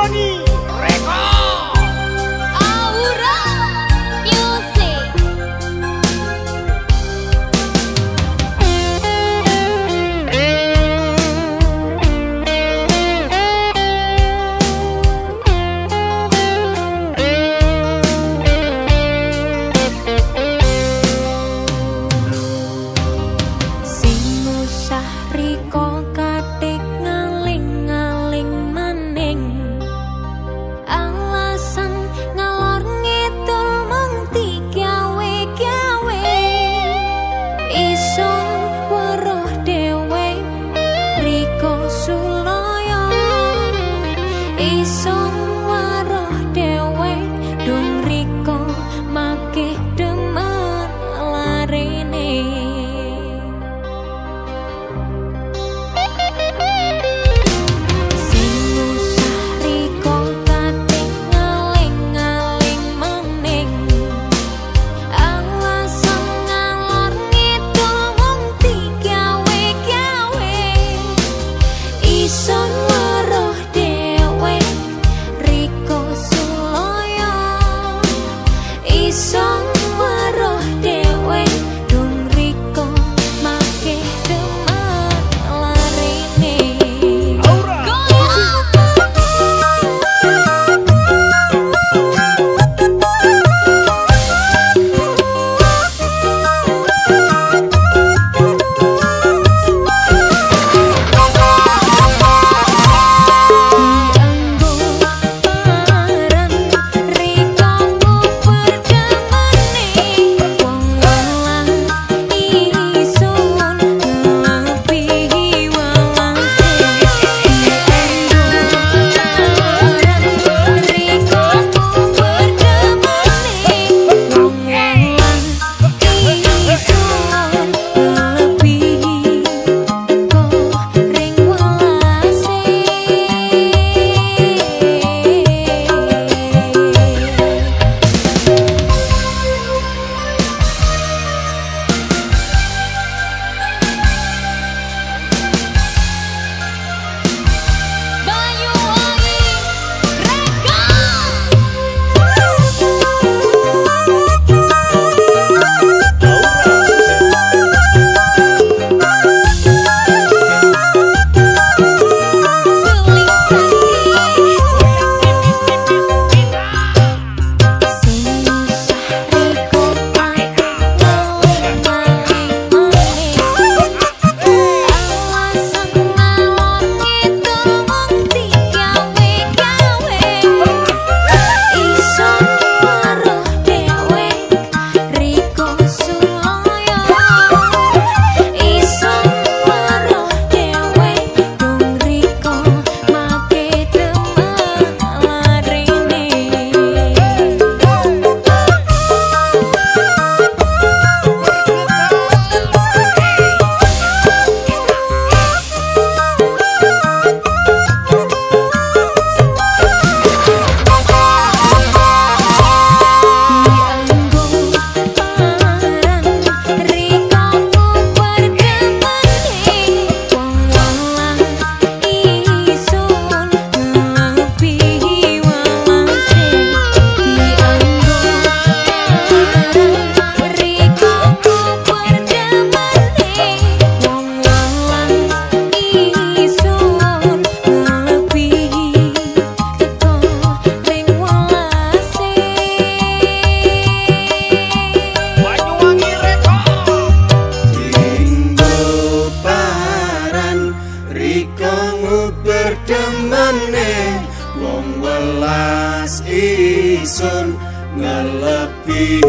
Money. seul ngalepi